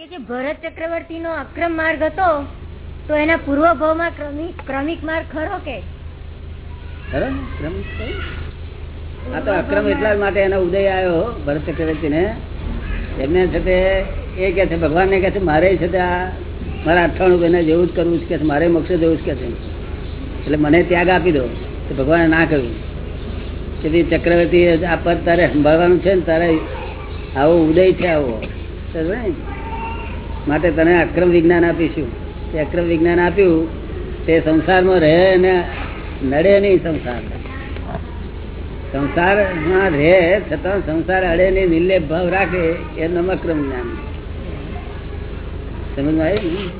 કે જે ભરત ચક્રવર્તી નો અક્રમ માર્ગ હતો, તો એના પૂર્વ ભાવમાં ક્રમિક ક્રમિક માર્ગ ખરો કે? ખરો તો અક્રમ એટલા માટે એનો ઉદય આવ્યો ભરત ચક્રવર્તી ને એમને તે, એ કે છે ભગવાન ને કે છે, મારે છે આ, મારા અઠાણું એને જેવું જ કરવું કે મારે મોક્ષ જેવું જ કે છે? એટલે મને ત્યાગ આપી દો, તો ભગવાને ના કહ્યું. કે ચક્રવર્તી આ પદ તારે સંભાળવાનું છે ને, તારે આવો ઉદય છે આવો. ને? માટે તને અક્રમ વિજ્ઞાન આપીશું. તે અક્રમ વિજ્ઞાન આપ્યું તે સંસારમાં રહે અને નડે નહીં સંસાર. સંસારમાં રહે છતાં સંસાર અડે નહીં નિર્લેપ ભાવ રાખે એ નમક્રમ જ્ઞાન. સમજમાં આવી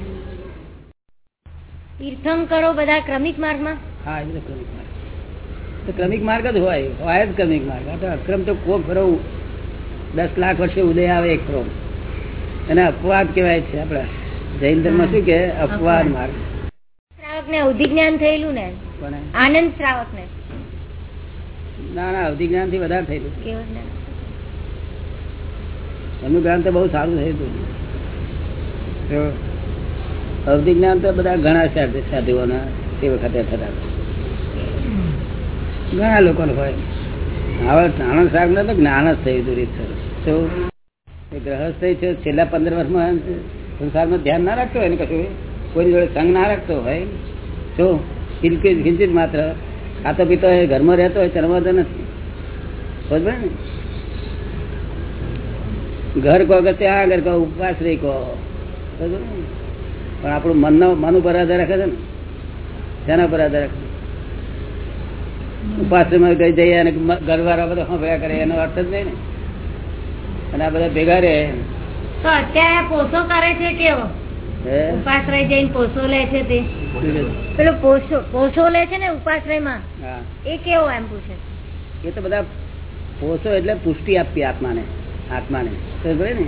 તીર્થંકરો બધા ક્રમિક માર્ગમાં? હા એ ક્રમિક માર્ગ. તો ક્રમિક માર્ગ જ હોય હોય જ ક્રમિક માર્ગ. અક્રમ તો કોક ફરો દસ લાખ વર્ષે ઉદય આવે એક ફરો એને અપવાદ કહેવાય છે આપડા જૈન ધર્મ શું કે અપવાદ માર્ગ. શ્રાવક ને અવધિ જ્ઞાન થયેલું ને? આનંદ શ્રાવક ને ના ના અવધિ જ્ઞાનથી વધારે થયેલું. એમનું જ્ઞાન તો બહુ સારું થયું હતું. અવધિ જ્ઞાન તો બધા ઘણા સાધુ- સાધુઓના તે વખતે થતા ઘણા લોકોને હોય. હવે આણંદ સાહેબ ને તો જ્ઞાન જ થયું હતું રીતસર. ગ્રહસ્થ છેલ્લા પંદર વર્ષમાં સંસારમાં ધ્યાન ના રાખતો હોય ને કશું. કોઈની જોડે સંગ ના રાખતો હોય. શું કિંચિત માત્ર ખાતો પીતો હોય, ઘરમાં રહેતો હોય ચરવાતો નથી. બરોબર ને? ઘર કહો કે ત્યાં આગળ કહો ઉપવાસ રહી કહો બરોબર પણ આપણું મનનો, મન ઉપર આધાર રાખે છે ને? તેના પર આધાર રાખે? ગઈ જઈએ અને ઘરવાળા બધા ભેગા કરે, એનો અર્થ જ નહીં ને. અને આ બધા ભેગા રે તો અત્યારે પોસો કરે છે કેવો? હે? ઉપાશ્રય જઈને પોસો લે છે તે? શું કહે છે? પેલો પોસો પોસો લે છે ને ઉપાશ્રયમાં એ કેવો એમ પૂછે? એ તો બધા પોષો એટલે પુષ્ટિ આપવી આત્માને આત્માને. સમજ ને?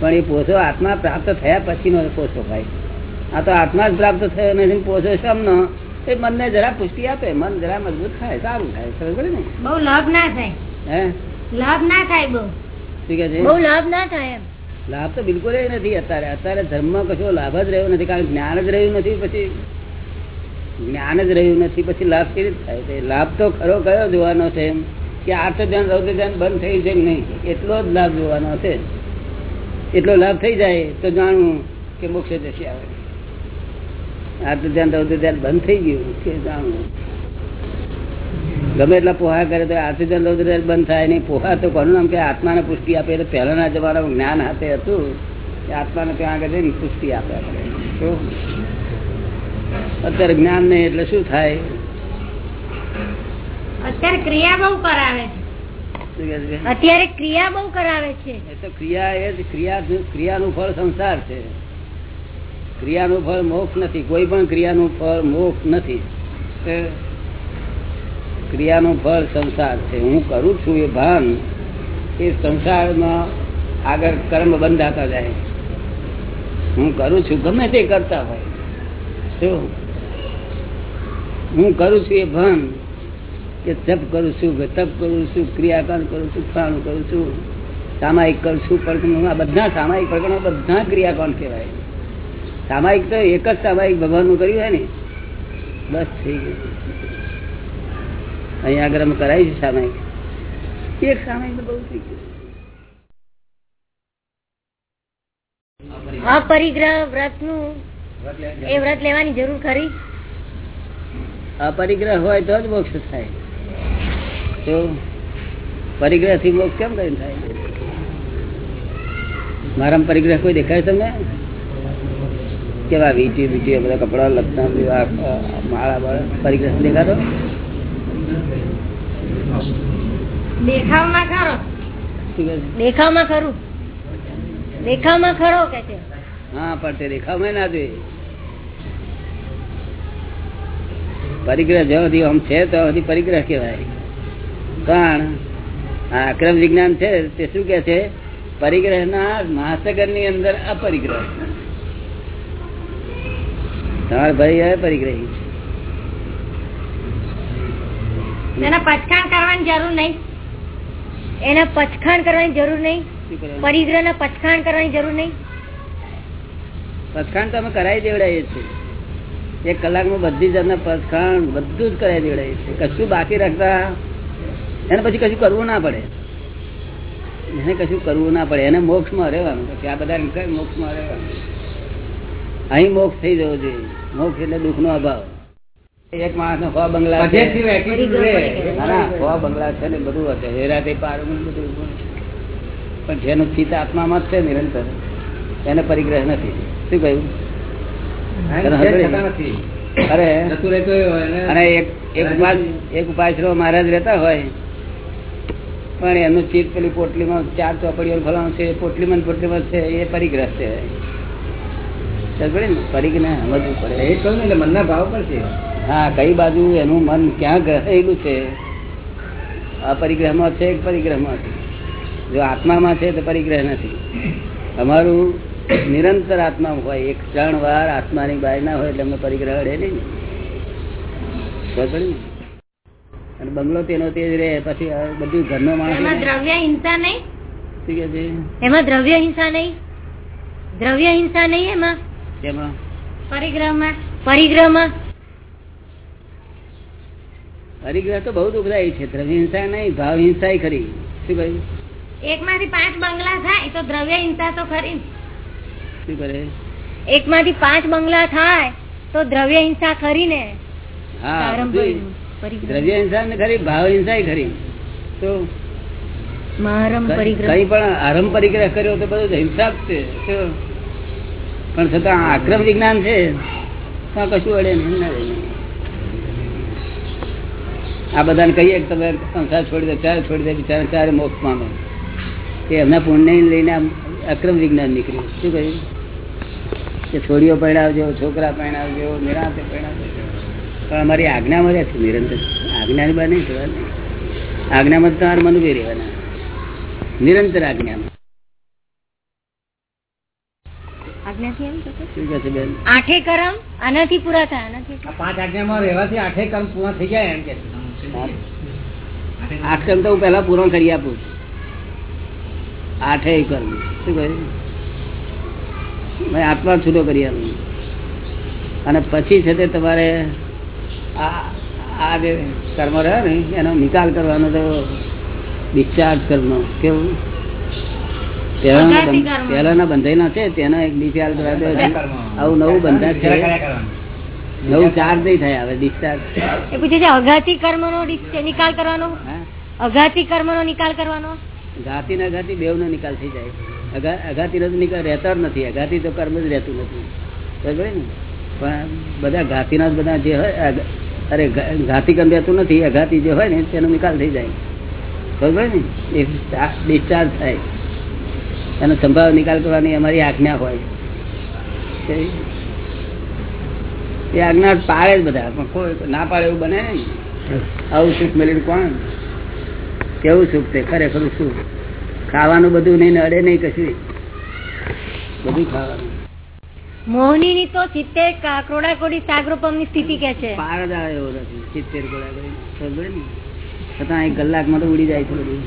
પણ એ પોષો આત્મા પ્રાપ્ત થયા પછીનો પોષો ભાઈ. આ તો આત્મા જ પ્રાપ્ત થયો નથી પોષો શમનો એ મનને જરા પુષ્ટિ આપે મન જરા મજબૂત થાય સારું થાય. ખબર ને? બહુ લાભ ના થાય. હે? લાભ ના થાય બહુ. શું કે છે? બહુ લાભ ના થાય એમ. લાભ તો બિલકુલ નથી. અત્યારે અત્યારે ધર્મમાં કશો લાભ જ રહ્યો નથી. કારણ જ્ઞાન જ રહ્યું નથી પછી જ્ઞાન જ રહ્યું નથી પછી લાભ કેવી રીતે થાય? લાભ તો ખરો કયો જોવાનો છે એમ? કે આર્થ ધ્યાન રૌદ્ર ધ્યાન બંધ થઈ છે કે નહીં? એટલો જ લાભ જોવાનો છે. એટલો લાભ થઈ જાય તો જાણવું કે મોક્ષ દશી આવે આર્થ ધ્યાન રૌદ્ર ધ્યાન બંધ થઈ ગયું કે જાણવું. ગમે એટલા પોહા કરે તો આર્થ ધ્યાન બંધ થાય નહીં. પોહા તો કોનું નામ કે આત્માને પુષ્ટિ આપે એટલે પહેલાના જમાનામાં જ્ઞાન હાથે હતું કે આત્માને ત્યાં આગળ જઈને પુષ્ટિ આપે. આપણે અત્યારે જ્ઞાન નહીં એટલે શું થાય? અત્યારે ક્રિયા બહુ કરાવે છે. છે? અત્યારે ક્રિયા બહુ કરાવે છે. એ તો ક્રિયા એ જ ક્રિયા ક્રિયાનું ફળ સંસાર છે. ક્રિયાનું ફળ મોક્ષ નથી. કોઈ પણ ક્રિયાનું ફળ મોક્ષ નથી. ક્રિયાનું ફળ સંસાર છે. હું કરું છું એ ભાન, એ સંસારમાં આગળ કર્મ બંધાતા જાય. હું કરું છું ગમે તે કરતા હોય. હું કરું છું એ ભાન કે જપ કરું છું તપ કરું છું, ક્રિયાકાંડ કરું છું, ફાણું કરું છું. સામાયિક કરું છું પ્રકરણ આ બધા સામાયિક પ્રકરણો બધા ક્રિયાકાંડ કહેવાય. સામાયિક તો એક જ સામાયિક ભગવાનનું કર્યું હોય ને? બસ થઈ ગયું. અહીંયા આગળ અમે કરાવી છે સામાયિક એક સામાયિક તો બહુ થઈ ગયું. અપરિગ્રહ વ્રતનું એ વ્રત લેવાની જરૂર ખરી? અપરિગ્રહ હોય તો જ મોક્ષ થાય. તો પરિગ્રહથી મોક્ષ કેમ કરીને થાય? મારા પરિગ્રહ કોઈ દેખાય તમને? કેવા વીટી વીટી બધા કપડા લગતા માળા બાળા પરિગ્રહ દેખાતો? દેખાવમાં ખરો. શું દેખાવમાં ખરું. દેખાવમાં ખરો કે છે? હા પણ તે દેખાવમાં ના જોઈએ. પરિગ્રહ જ્યાં સુધી આમ છે તો હજી પરિગ્રહ કહેવાય. પણ આ અક્રમ વિજ્ઞાન છે તે શું કે છે? પરિગ્રહ ના મહાસાગરની અંદર અપરિગ્રહ. તમારા ભાઈ હવે પરિગ્રહી એના પચકાણ કરવાની જરૂર નહીં. એના પચખાણ કરવાની જરૂર નહીં? પરિગ્રહ ના પચખાણ કરવાની જરૂર નહીં. પસખાણ તો અમે કરાવી દેવડાવીએ છીએ. એક કલાકમાં બધી જાતના પસખાણ બધું જ કરાવી દેવડાવીએ છીએ. કશું બાકી રાખતા એને પછી કશું કરવું ના પડે. એને કશું કરવું ના પડે. એને મોક્ષમાં રહેવાનું. પછી આ બધા મોક્ષ મોક્ષમાં રહેવાનું? અહીં મોક્ષ થઈ જવો જોઈએ. મોક્ષ એટલે દુઃખનો અભાવ. એક માણસ નો સો બંગલા છે. પછેથી attitude રહે. ના, ના, સો બંગલા છે ને બધું હશે. હેરાતે પારવું બધું પણ જેનું ચિત્ત આત્મામાં જ છે નિરંતર એને પરિગ્રહ નથી. શું કહ્યું. અરે. અને એક એક ઉપાસરો મહારાજ રહેતા હોય. પણ એનું ચિત્ત પેલી પોટલીમાં ચાર ચોપડીઓ ફલાણું છે પોટલીમાં પોટલીમાં છે એ પરિગ્રહ છે? પરિગ્રહ સમજવું પડે. એ કહ્યું ને એટલે મનના ભાવ પર છે. હા કઈ બાજુ એનું મન ક્યાં ગ્રહેલું છે? અપરિગ્રહમાં છે કે પરિગ્રહમાં છે? જો આત્મામાં છે તો પરિગ્રહ નથી. અમારું નિરંતર આત્મા હોય એક ક્ષણ વાર આત્માની બહાર ના હોય એટલે અમે પરિગ્રહ રહેલી ને. અને બંગલો તેનો તે જ રહે પછી બધું ઘરનો માણસ દ્રવ્ય હિંસા નહીં? શું કે છે? એમાં દ્રવ્ય હિંસા નહીં? દ્રવ્ય હિંસા નહીં એમાં? તેમાં પરિગ્રહમાં? પરિગ્રહમાં? પરિગ્રહ તો બહુ દુઃખદાયી છે. દ્રવ્ય હિંસા નહીં ભાવ હિંસા ખરી. શું કહ્યું? એક માંથી પાંચ બંગલા થાય તો દ્રવ્ય હિંસા તો ખરી. શું કરે? એક માંથી પાંચ બંગલા થાય તો દ્રવ્ય હિંસા ખરી ને હા. દ્રવ્ય હિંસા ને ખરી ભાવ હિંસા ખરી. તો કઈ પણ આરંભ પરિગ્રહ કર્યો તો બધું હિંસા છે. પણ છતાં આક્રમ વિજ્ઞાન છે. કશું અડે નહીં. આ બધાને કહીએ કે તમે સંસાર છોડી દે ચારે છોડી દે બિચારા ચારે મોક્ષ માનો એ એમના પુણ્ય લઈને આમ અક્રમ વિજ્ઞાન નીકળ્યું. શું કહ્યું? કે છોડીઓ પરણાવજો છોકરા પરણાવજો નિરાંતે પરણાવજો. પણ અમારી આજ્ઞામાં રહે છે નિરંતર. આજ્ઞાની બહાર નહીં થવાનું. આજ્ઞામાં તમારે મન ઊભી રહેવાના. નિરંતર આજ્ઞામાં. આઠે કર્મ આનાથી પૂરા થાય આનાથી પાંચ આજ્ઞામાં રહેવાથી આઠે કર્મ પૂરા થઈ જાય એમ કે છે. આઠ કર્મ તો હું પેલા પૂરો કરી આપું આઠે કર્મ શું કહ્યું? મેં આત્મા છૂટો કરી આપું. અને પછી છે તે તમારે આ આ જે કર્મ રહ્યો ને એનો નિકાલ કરવાનો તો ડિસ્ચાર્જ કરવાનો કેવું? પહેલાના બંધાયેલા છે તેનો એક ડિસ્ચાર્જ કરાવી આવું નવું બંધાય છે. નવું ચાર્જ નહીં થાય હવે ડિસ્ચાર્જ એ પૂછે છે અઘાતી કર્મ નો નિકાલ કરવાનો? અઘાતી કર્મ નો નિકાલ કરવાનો? ઘાતી ના ઘાતી બેવ નો નિકાલ થઈ જાય. અઘાતી નો નિકાલ રહેતો જ નથી અઘાતી તો કર્મ જ રહેતું નથી. બરાબર ને? પણ બધા ઘાતી ના બધા જે હોય અરે ઘાતી કર્મ રહેતું નથી અઘાતી જે હોય ને તેનો નિકાલ થઈ જાય. બરાબર ને? એ ડિસ્ચાર્જ થાય. એનો સંભાવ નિકાલ કરવાની અમારી આજ્ઞા હોય. એ આજ્ઞા પાડે જ બધા. પણ કોઈ ના પાડે એવું બને નહીં. આવું સુખ મેળવીને કોણ? કેવું સુખ છે ખરેખર સુખ ખાવાનું બધું નહીં ને અડે નહીં કશું? બધું ખાવાનું. મોહની ની તો સિત્તેર કરોડા કોડી સાગરોપમની સ્થિતિ કે છે. પાર જ આવે એવો નથી સિત્તેર કરોડા કોડી છતાં એક કલાકમાં તો ઉડી જાય છે બધું.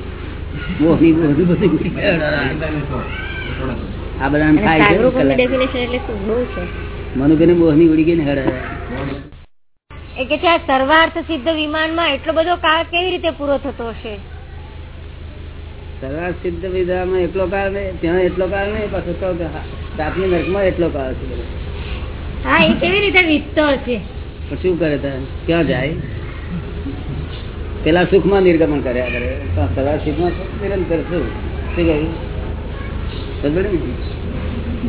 મોહની બધું બધું ઉડી જાય. આ બધા થાય છે. મોહની ઉડી ગઈ ને કે છે સર્વાર્થ સિદ્ધ વિમાનમાં એટલો બધો કાળ કેવી રીતે પૂરો થતો હશે? સર્વાર્થ સિદ્ધ વિધામાં એટલો કાળ નહીં ત્યાં એટલો કાળ નહીં પાછો તો નરકમાં એટલો કાળ છે. હા એ કેવી રીતે વીતતો હશે? શું કરે ક્યાં જાય? પેલા સુખમાં નિર્ગમન કર્યા કરે. પણ સિદ્ધમાં નિરંતર શું? શું કહ્યું?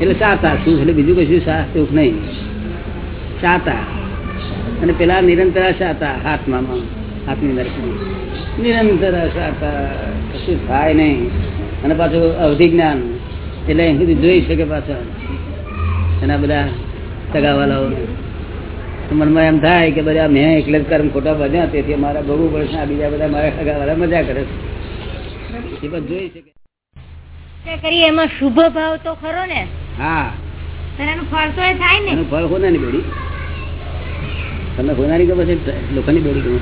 એટલે ચાતા સુખ એટલે બીજું કશું સુખ નહીં. ચાતા અને પેલા નિરંતર સાતા હાથમાં, હાથની દર્શન નિરંતર સાતા કશું થાય નહીં. અને પાછું અવધિ જ્ઞાન. એટલે અહીં જોઈ શકે પાછા. એના બધા સગાવાલાઓ. મનમાં એમ થાય કે બધા મેં એકલે જ કર્મ ખોટા બન્યા, તેથી ભોગવું પડશે આ બીજા બધા મારા સગાવાલા મજા કરે છે. એ બધું જોઈ શકે. કરી એમાં શુભ ભાવ તો ખરો ને. હા. એનું ફળ તો થાય ને. એનું ફળ હોનાની બેડી? તમને હોનાની ગમે છે? લોકોની બેડી ગમે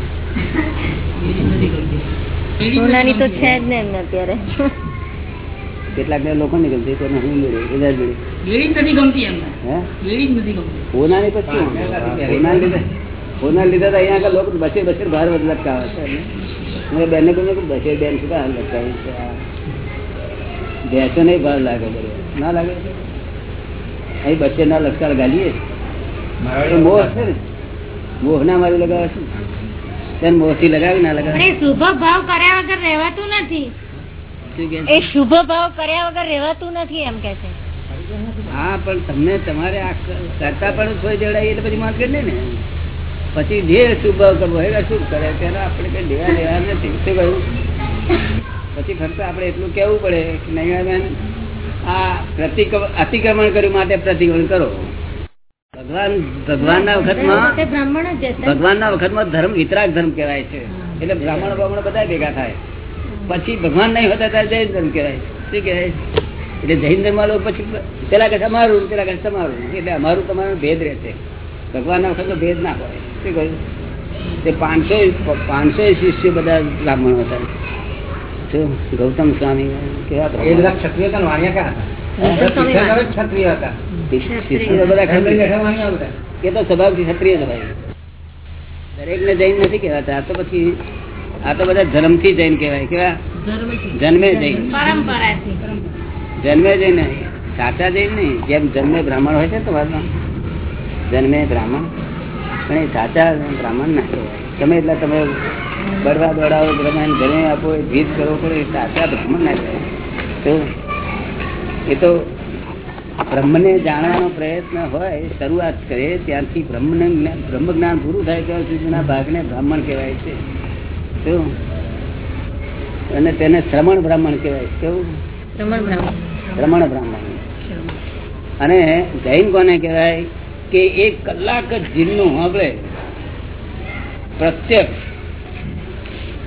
સોનાની તો છે જ ને એમને અત્યારે. કેટલાક ને લોકોની ગમતી તો હું બેડી બધા જ બેડી. નથી ગમતી એમને. હે? જ નથી ગમતી. હોનાની પછી શું? હોના લીધે. તો અહીંયા લોકો બસે બસે બહાર વધુ લટકાવે છે મેં બેનને કહ્યું બસે બેન શું કામ લટકાવી છે ભેંસો નહીં ભાર લાગે ના લાગે? અહીં બચ્ચે ના લટકાળ ગાલીએ. મોહ છે ને? મોહ ના મારી લગાવે છે? તેને મોહથી લગાવી ના લગાવે. શુભ ભાવ કર્યા વગર રહેવાતું નથી. એ શુભ ભાવ કર્યા વગર રહેવાતું નથી એમ કે છે. હા પણ તમને તમારે આ કરતા પણ થોડી એટલે પછી કરી ને. પછી જે શુભ કરવો હોય શુભ કરે. ત્યારે આપણે કઈ લેવા લેવા નથી. શું કહ્યું? પછી ફક્ત આપણે એટલું કેવું પડે કે નહીં આ પ્રતિક અતિક્રમણ કર્યું માટે પ્રતિક્રમણ કરો. ભગવાન ભગવાનના વખતમાં ભગવાનના વખતમાં ધર્મ વિતરાગ ધર્મ કહેવાય છે. એટલે બ્રાહ્મણ બ્રાહ્મણ બધા ભેગા થાય. પછી ભગવાન નહીં હોતા ત્યારે જૈન ધર્મ કહેવાય. શું કહેવાય? એટલે જૈન ધર્મ વાળો પછી પેલા કહે અમારું પેલા કહે તમારું. એટલે અમારું તમારું ભેદ રહેશે. ભગવાનના વખતનો ભેદ ના હોય. શું કહ્યું? તે પાંચસો પાંચસો શિષ્ય બધા બ્રાહ્મણ હતા. ગૌતમ સ્વામી કેવા? ક્ષત્રિય હતા એ તો સ્વભાવથી ક્ષત્રિય દરેક ને જૈન નથી આ તો પછી આ તો બધા જૈન કેવા? જન્મે જૈન. જન્મે જૈન સાચા જૈન નહીં. જેમ જન્મે બ્રાહ્મણ હોય છે તો વાતમાં જન્મે બ્રાહ્મણ. પણ એ સાચા બ્રાહ્મણ ના કહેવાય. તમે એટલે તમે બળવા દોડાવો બ્રહ્માન ઘરે આપો એ ભીત કરવો પડે એ સાચા બ્રાહ્મણ ના કહેવાય તો એ તો બ્રહ્મને જાણવાનો પ્રયત્ન હોય શરૂઆત કરે ત્યાંથી બ્રહ્મને બ્રહ્મ જ્ઞાન પૂરું થાય ત્યાં સુધીના ભાગને બ્રાહ્મણ કહેવાય છે. શું અને તેને શ્રમણ બ્રાહ્મણ કહેવાય કેવું શ્રમણ બ્રાહ્મણ. અને જૈન કોને કહેવાય કે એક કલાક જ જીનનું હવે પ્રત્યક્ષ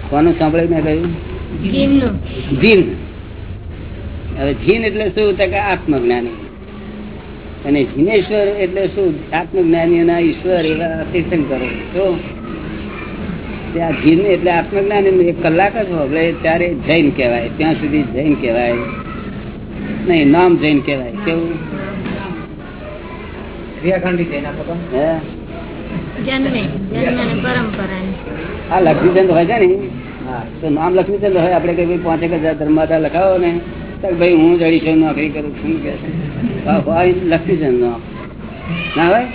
કોનું સાંભળ્યું મેં કહ્યું? જીન. હવે જીન એટલે શું? તો કે આત્મજ્ઞાની. અને જીનેશ્વર એટલે શું? આત્મજ્ઞાનીઓના ઈશ્વર એવા તીર્થંકરો તો ત્યાં જીન એટલે આત્મજ્ઞાની એક કલાક જ હોય. ત્યારે જૈન કહેવાય. ત્યાં સુધી જૈન કહેવાય. નહીં નામ જૈન કહેવાય. કેવું? ક્રિયાખંડી જૈન આપો હે? જન્મ. અને આ લક્ષ્મીચંદ હોય છે ને? તો નામ લક્ષ્મીચંદ હોય આપણે કઈ ભાઈ પાંચેક હજાર ધર્માતા લખાવો ને. ભાઈ હું જડી છું નોકરી કરું છું કે છે. હા, હોય લક્ષ્મીચંદ નામ. ના હોય?